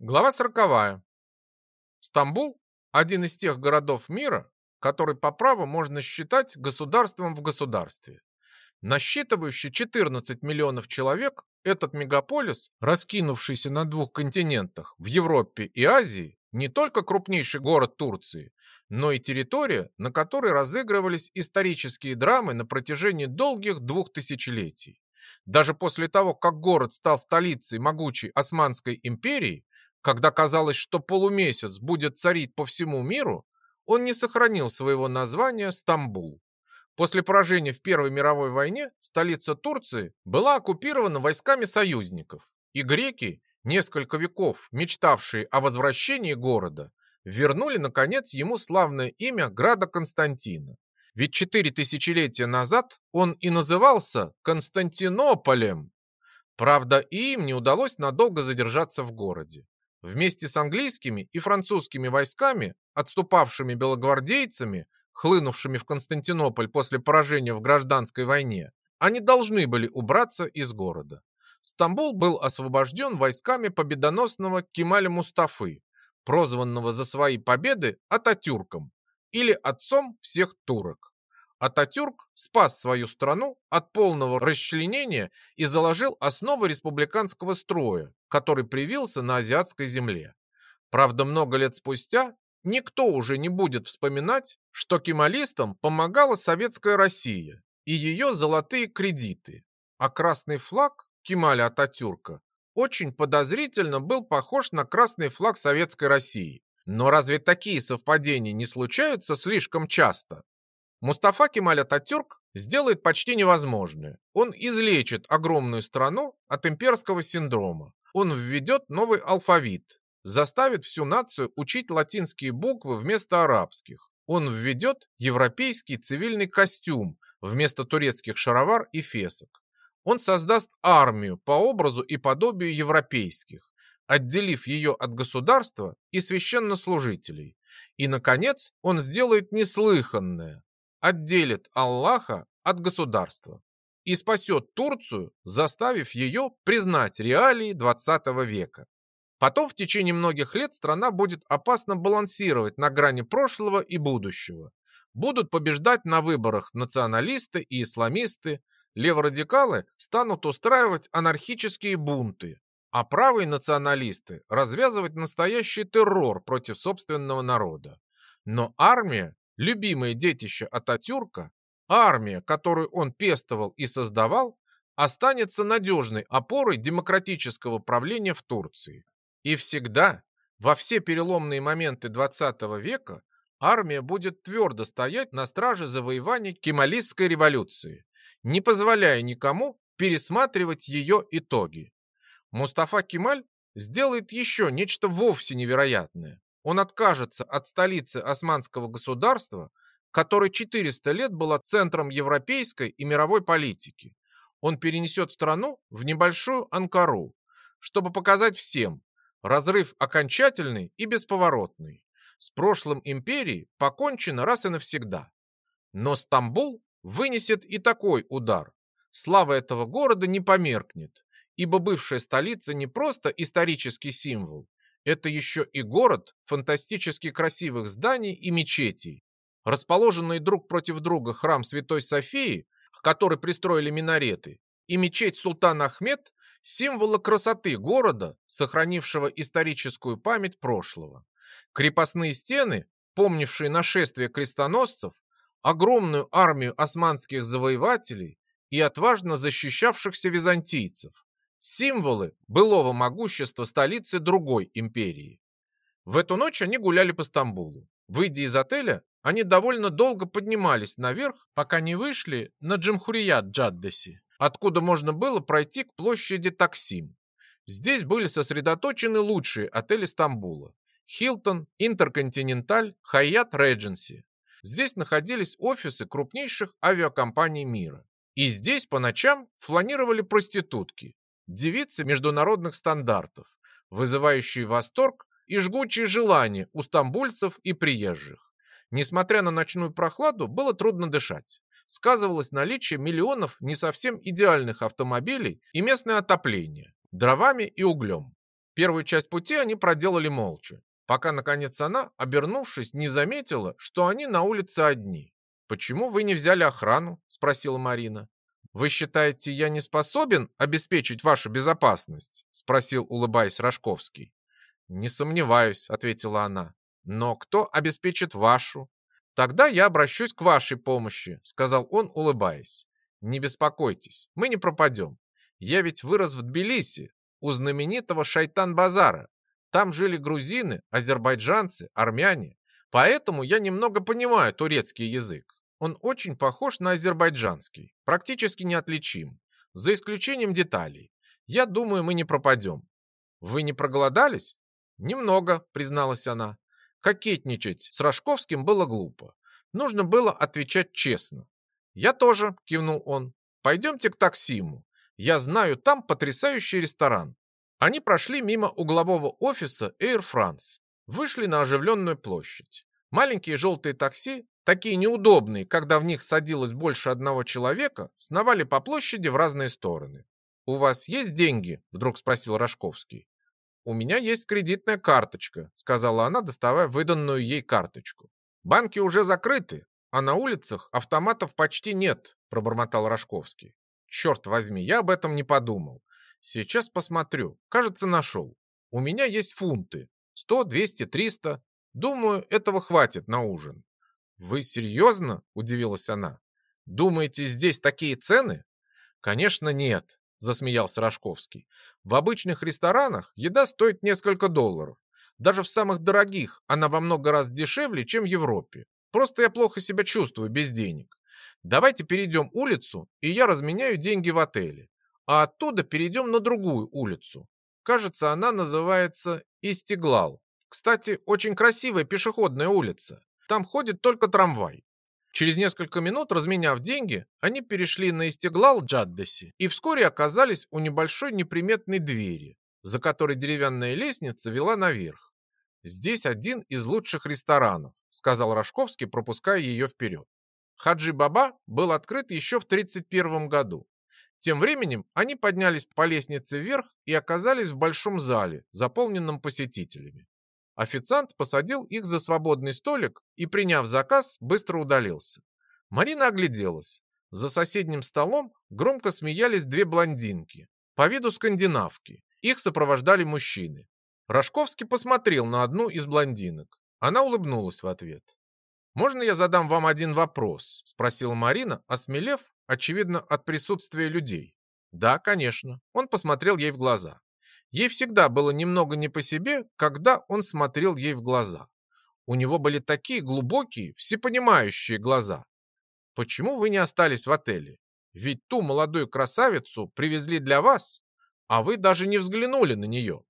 Глава сороковая. Стамбул – один из тех городов мира, который по праву можно считать государством в государстве. Насчитывающий 14 миллионов человек, этот мегаполис, раскинувшийся на двух континентах, в Европе и Азии, не только крупнейший город Турции, но и территория, на которой разыгрывались исторические драмы на протяжении долгих двух тысячелетий. Даже после того, как город стал столицей могучей Османской империи, когда казалось, что полумесяц будет царить по всему миру, он не сохранил своего названия Стамбул. После поражения в Первой мировой войне столица Турции была оккупирована войсками союзников, и греки, несколько веков мечтавшие о возвращении города, вернули, наконец, ему славное имя Града Константина. Ведь четыре тысячелетия назад он и назывался Константинополем. Правда, и им не удалось надолго задержаться в городе. Вместе с английскими и французскими войсками, отступавшими белогвардейцами, хлынувшими в Константинополь после поражения в гражданской войне, они должны были убраться из города. Стамбул был освобожден войсками победоносного Кемаля Мустафы, прозванного за свои победы Ататюрком или отцом всех турок. Ататюрк спас свою страну от полного расчленения и заложил основы республиканского строя, который привился на азиатской земле. Правда, много лет спустя никто уже не будет вспоминать, что кемалистам помогала советская Россия и ее золотые кредиты, а красный флаг Кемаля Ататюрка очень подозрительно был похож на красный флаг Советской России. Но разве такие совпадения не случаются слишком часто? Мустафа Кемаль Ататюрк сделает почти невозможное. Он излечит огромную страну от имперского синдрома. Он введет новый алфавит, заставит всю нацию учить латинские буквы вместо арабских. Он введет европейский цивильный костюм вместо турецких шаровар и фесок. Он создаст армию по образу и подобию европейских, отделив ее от государства и священнослужителей. И, наконец, он сделает неслыханное отделит Аллаха от государства и спасет Турцию, заставив ее признать реалии 20 века. Потом в течение многих лет страна будет опасно балансировать на грани прошлого и будущего. Будут побеждать на выборах националисты и исламисты, леворадикалы станут устраивать анархические бунты, а правые националисты развязывать настоящий террор против собственного народа. Но армия любимое детище Ататюрка, армия, которую он пестовал и создавал, останется надежной опорой демократического правления в Турции. И всегда, во все переломные моменты 20 века, армия будет твердо стоять на страже завоевания Кемалистской революции, не позволяя никому пересматривать ее итоги. Мустафа Кемаль сделает еще нечто вовсе невероятное он откажется от столицы османского государства, которое 400 лет была центром европейской и мировой политики. Он перенесет страну в небольшую Анкару, чтобы показать всем, разрыв окончательный и бесповоротный. С прошлым империи покончено раз и навсегда. Но Стамбул вынесет и такой удар. Слава этого города не померкнет, ибо бывшая столица не просто исторический символ, это еще и город фантастически красивых зданий и мечетей. Расположенный друг против друга храм Святой Софии, к которой пристроили минареты, и мечеть Султан Ахмед – символы красоты города, сохранившего историческую память прошлого. Крепостные стены, помнившие нашествие крестоносцев, огромную армию османских завоевателей и отважно защищавшихся византийцев символы былого могущества столицы другой империи. В эту ночь они гуляли по Стамбулу. Выйдя из отеля, они довольно долго поднимались наверх, пока не вышли на Джамхурият Джаддеси, откуда можно было пройти к площади Таксим. Здесь были сосредоточены лучшие отели Стамбула. Хилтон, Интерконтиненталь, Хайят Редженси. Здесь находились офисы крупнейших авиакомпаний мира. И здесь по ночам фланировали проститутки, девицы международных стандартов, вызывающие восторг и жгучее желание у стамбульцев и приезжих. Несмотря на ночную прохладу, было трудно дышать. Сказывалось наличие миллионов не совсем идеальных автомобилей и местное отопление, дровами и углем. Первую часть пути они проделали молча, пока, наконец, она, обернувшись, не заметила, что они на улице одни. «Почему вы не взяли охрану?» – спросила Марина. «Вы считаете, я не способен обеспечить вашу безопасность?» – спросил, улыбаясь Рожковский. «Не сомневаюсь», – ответила она. «Но кто обеспечит вашу?» «Тогда я обращусь к вашей помощи», – сказал он, улыбаясь. «Не беспокойтесь, мы не пропадем. Я ведь вырос в Тбилиси, у знаменитого Шайтан-базара. Там жили грузины, азербайджанцы, армяне. Поэтому я немного понимаю турецкий язык. Он очень похож на азербайджанский, практически неотличим, за исключением деталей. Я думаю, мы не пропадем. Вы не проголодались? Немного, призналась она. Кокетничать с Рожковским было глупо. Нужно было отвечать честно. Я тоже, кивнул он. Пойдемте к Таксиму. Я знаю, там потрясающий ресторан. Они прошли мимо углового офиса Air France, вышли на оживленную площадь. Маленькие желтые такси, такие неудобные, когда в них садилось больше одного человека, сновали по площади в разные стороны. «У вас есть деньги?» – вдруг спросил Рожковский. «У меня есть кредитная карточка», – сказала она, доставая выданную ей карточку. «Банки уже закрыты, а на улицах автоматов почти нет», – пробормотал Рожковский. Черт возьми, я об этом не подумал. Сейчас посмотрю. Кажется, нашел. У меня есть фунты. Сто, двести, триста. Думаю, этого хватит на ужин. Вы серьезно? Удивилась она. Думаете, здесь такие цены? Конечно, нет, засмеялся Рожковский. В обычных ресторанах еда стоит несколько долларов. Даже в самых дорогих она во много раз дешевле, чем в Европе. Просто я плохо себя чувствую без денег. Давайте перейдем улицу, и я разменяю деньги в отеле. А оттуда перейдем на другую улицу. Кажется, она называется Истеглал. Кстати, очень красивая пешеходная улица. Там ходит только трамвай. Через несколько минут, разменяв деньги, они перешли на Истеглал Джаддеси и вскоре оказались у небольшой неприметной двери, за которой деревянная лестница вела наверх. «Здесь один из лучших ресторанов», — сказал Рожковский, пропуская ее вперед. Хаджи Баба был открыт еще в 31 году. Тем временем они поднялись по лестнице вверх и оказались в большом зале, заполненном посетителями. Официант посадил их за свободный столик и, приняв заказ, быстро удалился. Марина огляделась. За соседним столом громко смеялись две блондинки, по виду скандинавки. Их сопровождали мужчины. Рожковский посмотрел на одну из блондинок. Она улыбнулась в ответ. «Можно я задам вам один вопрос?» – спросила Марина, осмелев, очевидно, от присутствия людей. «Да, конечно». Он посмотрел ей в глаза. Ей всегда было немного не по себе, когда он смотрел ей в глаза. У него были такие глубокие, всепонимающие глаза. «Почему вы не остались в отеле? Ведь ту молодую красавицу привезли для вас, а вы даже не взглянули на нее».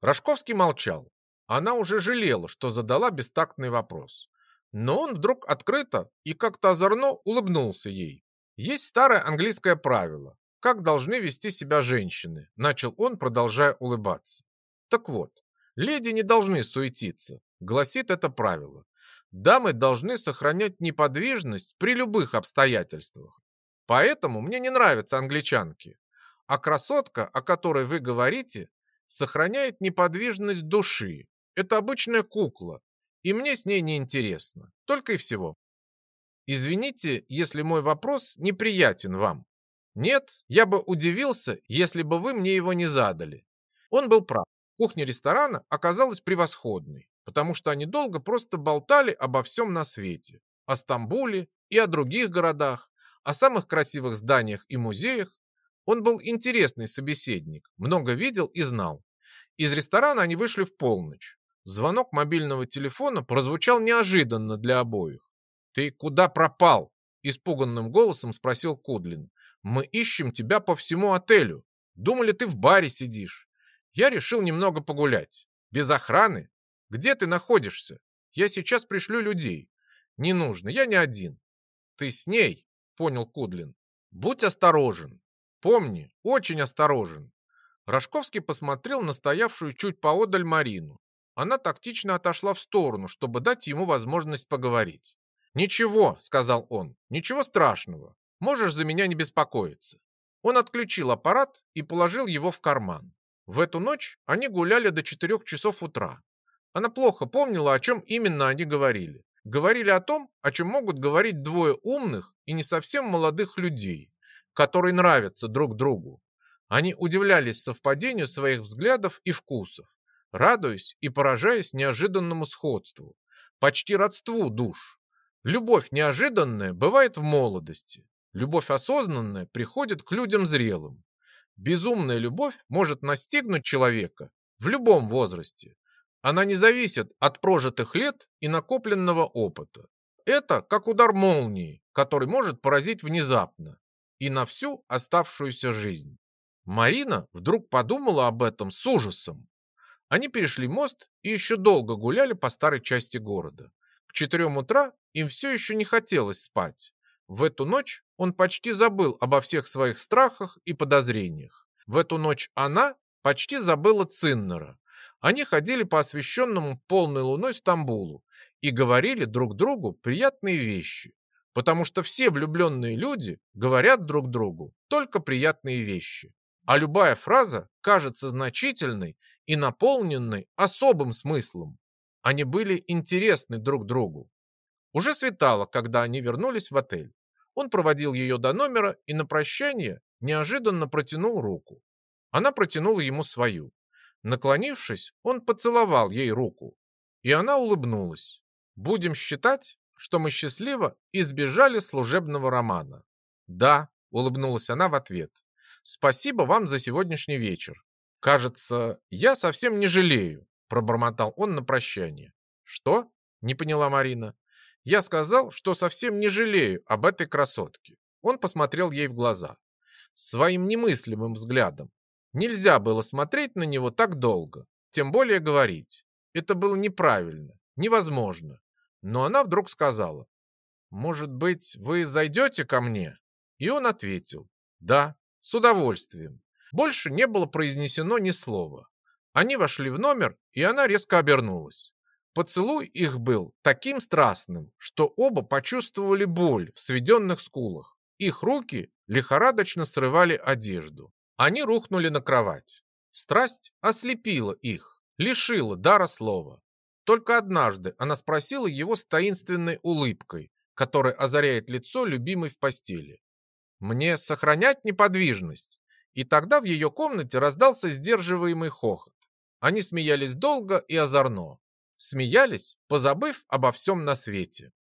Рожковский молчал. Она уже жалела, что задала бестактный вопрос. Но он вдруг открыто и как-то озорно улыбнулся ей. Есть старое английское правило, как должны вести себя женщины, начал он, продолжая улыбаться. Так вот, леди не должны суетиться, гласит это правило. Дамы должны сохранять неподвижность при любых обстоятельствах. Поэтому мне не нравятся англичанки. А красотка, о которой вы говорите, сохраняет неподвижность души. Это обычная кукла, и мне с ней неинтересно. Только и всего. Извините, если мой вопрос неприятен вам. Нет, я бы удивился, если бы вы мне его не задали. Он был прав. Кухня ресторана оказалась превосходной, потому что они долго просто болтали обо всем на свете. О Стамбуле и о других городах, о самых красивых зданиях и музеях. Он был интересный собеседник, много видел и знал. Из ресторана они вышли в полночь. Звонок мобильного телефона прозвучал неожиданно для обоих. «Ты куда пропал?» – испуганным голосом спросил Кудлин. «Мы ищем тебя по всему отелю. Думали, ты в баре сидишь. Я решил немного погулять. Без охраны? Где ты находишься? Я сейчас пришлю людей. Не нужно, я не один. Ты с ней, понял Кудлин. Будь осторожен. Помни, очень осторожен. Рожковский посмотрел на стоявшую чуть поодаль Марину. Она тактично отошла в сторону, чтобы дать ему возможность поговорить. «Ничего», — сказал он, — «ничего страшного. Можешь за меня не беспокоиться». Он отключил аппарат и положил его в карман. В эту ночь они гуляли до 4 часов утра. Она плохо помнила, о чем именно они говорили. Говорили о том, о чем могут говорить двое умных и не совсем молодых людей, которые нравятся друг другу. Они удивлялись совпадению своих взглядов и вкусов, радуясь и поражаясь неожиданному сходству, почти родству душ. Любовь неожиданная бывает в молодости. Любовь осознанная приходит к людям зрелым. Безумная любовь может настигнуть человека в любом возрасте. Она не зависит от прожитых лет и накопленного опыта. Это как удар молнии, который может поразить внезапно и на всю оставшуюся жизнь. Марина вдруг подумала об этом с ужасом. Они перешли мост и еще долго гуляли по старой части города. К четырем утра им все еще не хотелось спать. В эту ночь он почти забыл обо всех своих страхах и подозрениях. В эту ночь она почти забыла Циннера. Они ходили по освещенному полной луной Стамбулу и говорили друг другу приятные вещи, потому что все влюбленные люди говорят друг другу только приятные вещи. А любая фраза кажется значительной и наполненной особым смыслом. Они были интересны друг другу. Уже светало, когда они вернулись в отель. Он проводил ее до номера и на прощание неожиданно протянул руку. Она протянула ему свою. Наклонившись, он поцеловал ей руку, и она улыбнулась. «Будем считать, что мы счастливо избежали служебного романа». «Да», — улыбнулась она в ответ. «Спасибо вам за сегодняшний вечер. Кажется, я совсем не жалею», — пробормотал он на прощание. «Что?» — не поняла Марина. «Я сказал, что совсем не жалею об этой красотке». Он посмотрел ей в глаза. Своим немыслимым взглядом, Нельзя было смотреть на него так долго, тем более говорить. Это было неправильно, невозможно. Но она вдруг сказала, «Может быть, вы зайдете ко мне?» И он ответил, «Да, с удовольствием». Больше не было произнесено ни слова. Они вошли в номер, и она резко обернулась. Поцелуй их был таким страстным, что оба почувствовали боль в сведенных скулах. Их руки лихорадочно срывали одежду. Они рухнули на кровать. Страсть ослепила их, лишила дара слова. Только однажды она спросила его с таинственной улыбкой, которая озаряет лицо любимой в постели. «Мне сохранять неподвижность?» И тогда в ее комнате раздался сдерживаемый хохот. Они смеялись долго и озорно. Смеялись, позабыв обо всем на свете.